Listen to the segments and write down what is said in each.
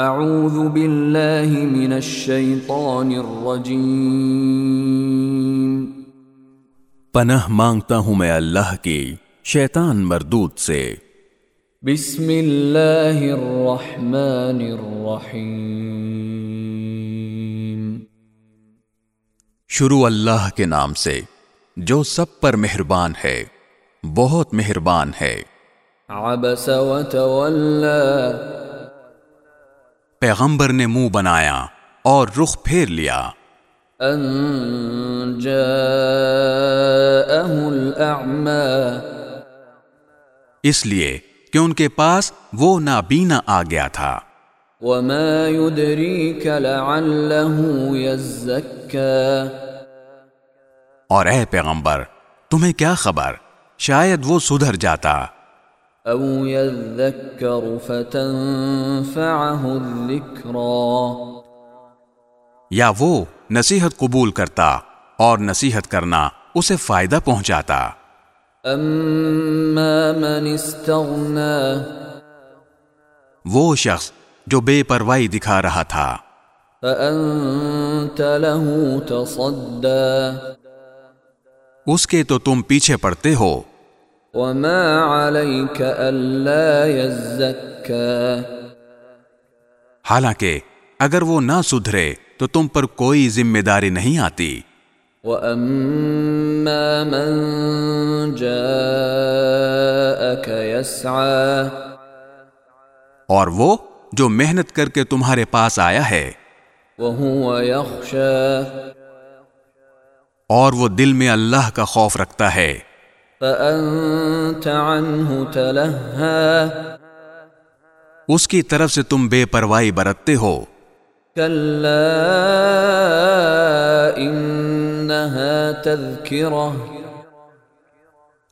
اعوذ باللہ من الشیطان الرجیم پناہ مانگتا ہوں میں اللہ کی شیطان مردود سے۔ بسم اللہ الرحمن الرحیم۔ شروع اللہ کے نام سے۔ جو سب پر مہربان ہے بہت مہربان ہے۔ عبس وتولى پیغمبر نے منہ بنایا اور رخ پھیر لیا۔ ان جاءه الاعمى۔ اس لیے کہ ان کے پاس وہ نابینا آ گیا تھا۔ وما يدريك لعله يزكى۔ اور اے پیغمبر تمہیں کیا خبر؟ شاید وہ سدھر جاتا۔ او يذكر فتنفعه الذكرى. یا وہ نصیحت قبول کرتا اور نصیحت کرنا اسے فائدہ پہنچاتا۔ اما من استغنى. وہ شخص جو بے پرواہی دکھا رہا تھا۔ فانت له تصدى. اس کے تو تم پیچھے پڑتے ہو۔ وما عليك الا يزكى حالانکہ اگر وہ نہ سدھرے تو تم پر کوئی ذمہ داری نہیں آتی۔ واما من جاءك يسعى اور وہ جو محنت کر کے تمہارے پاس آیا ہے۔ وهو يخشى اور وہ دل میں اللہ کا خوف رکھتا ہے۔ فأنت عنه تلهى اس کی طرف سے تم بے پرواہی برتتے ہو۔ تذكرة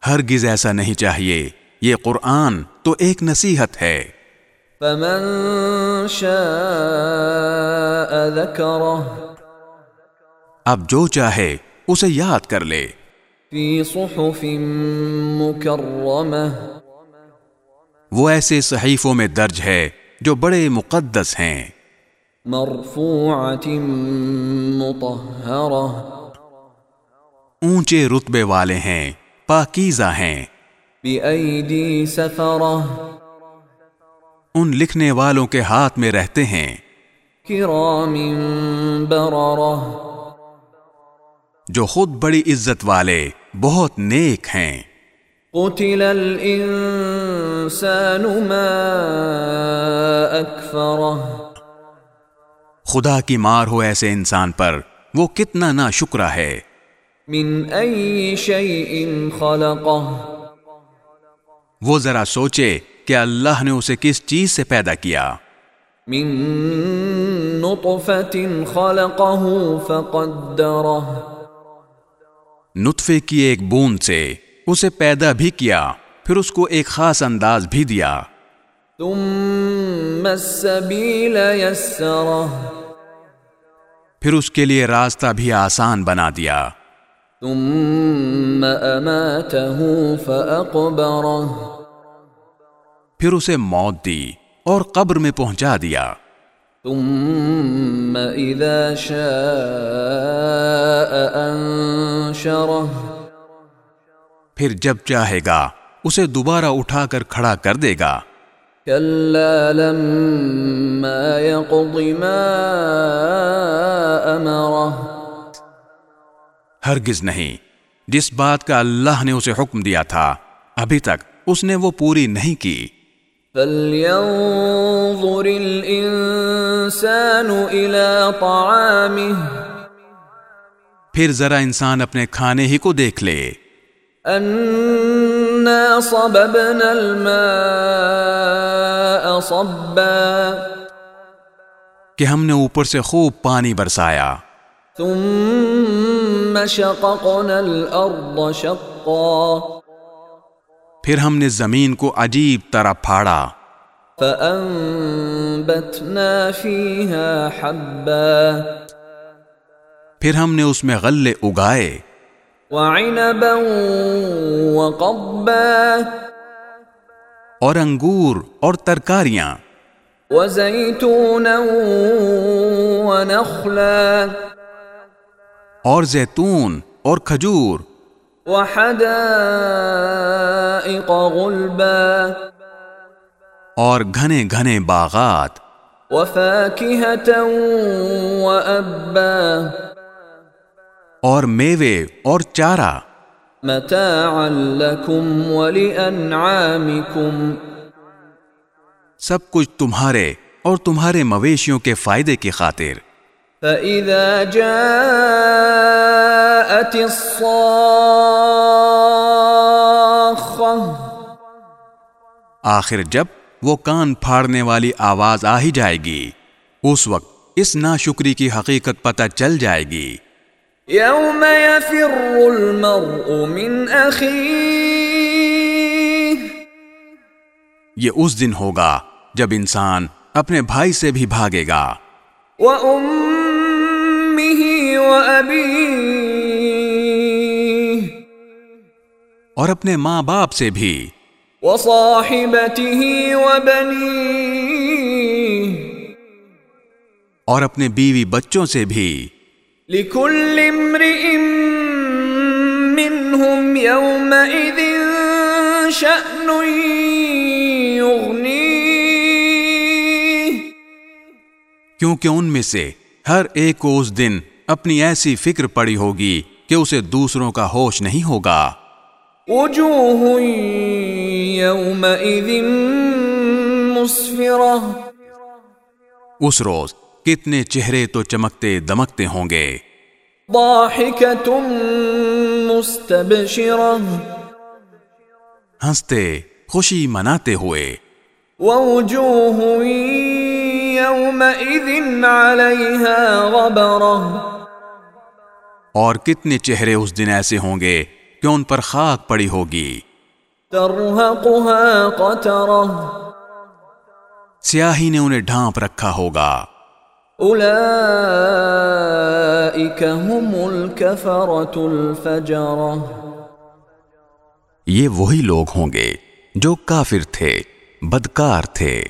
ہرگز ایسا نہیں چاہیے۔ یہ قرآن تو ایک نصیحت ہے۔ فمن شاء ذكره اب جو چاہے اسے یاد کر لے۔ في صحف مكرمة۔ وہ ایسے صحیفوں میں درج ہے جو بڑے مقدس ہیں۔ مرفوعة مطهرة۔ اونچے رتبے والے ہیں پاکیزہ ہیں۔ بأيدي سفرة۔ ان لکھنے والوں کے ہاتھ میں رہتے ہیں۔ كرام بررة۔ جو خود بڑی عزت والے بہت نیک ہیں۔ قتل الإنسان ما أكفره۔ خدا کی مار ہو ایسے انسان پر وہ کتنا نا شکرہ ہے۔ من أي شيء خلقه۔ وہ ذرا سوچے کہ اللہ نے اسے کس چیز سے پیدا کیا۔ من نطفة خلقه فقدره۔ نطفے کی ایک بوند سے اسے پیدا بھی کیا پھر اس کو ایک خاص انداز بھی دیا۔ ثم السبيل يسره۔ پھر اس کے لیے راستہ بھی آسان بنا دیا۔ ثم فأقبره۔ پھر اسے موت دی اور قبر میں پہنچا دیا۔ ثم إذا شاء أنشره. پھر جب چاہے گا اسے دوبارہ اٹھا کر کھڑا کر دے گا۔ كلا لما يقض ما أمره. ہرگز نہیں جس بات کا اللہ نے اسے حکم دیا تھا ابھی تک اس نے وہ پوری نہیں کی۔ فلينظر الإنسان إلى طعامه. پھر ذرا انسان اپنے کھانے ہی کو دیکھ لے۔ أنا صببنا الماء صبا. کہ ہم نے اوپر سے خوب پانی برسایا۔ ثم شققنا الأرض شقا. پھر ہم نے زمین کو عجیب طرح پھاڑا۔ فأنبتنا فيها حبا پھر ہم نے اس میں غلے اگائے۔ وعنبا وقبا اور انگور اور ترکاریاں۔ وزيتونا ونخلا اور زیتون اور کھجور۔ وحدائق غلبا اور گھنے گھنے باغات۔ وأبا اور میوے اور چارہ۔ متاعا لكم ولأنعامكم سب کچھ تمہارے اور تمہارے مویشیوں کے فائدے کی خاطر۔ فإذا جاءت الصاخة۔ آخر جب وہ کان پھاڑنے والی آواز آ ہی جائے گی۔ اس وقت اس ناشکری کی حقیقت پتہ چل جائے گی۔ يوم يفر المرء من یہ اس دن ہوگا جب انسان اپنے بھائی سے بھی بھاگے گا۔ وأمه وأبيه اور اپنے ماں باپ سے بھی۔ وصاحبته وبنيه. اور اپنے بیوی بچوں سے بھی لكل امرئ منهم يومئذ شأن يغنيه. کیونکہ ان میں سے ہر ایک کو اس دن اپنی ایسی فکر پڑی ہوگی کہ اسے دوسروں کا ہوش نہیں ہوگا۔ وجوه يومئذ مسفرة. اس روز کتنے چہرے تو چمکتے دمکتے ہوں گے؟ ہنستے خوشی مناتے ہوئے۔ اور کتنے چہرے اس دن ایسے ہوں گے کہ ان پر خاک پڑی ہوگی؟ ترهقها قترة سیاہی نے انہیں ڈھانپ رکھا ہوگا۔ أولئك هم الكفرة الفجرة یہ وہی لوگ ہوں گے جو کافر تھے بدکار تھے۔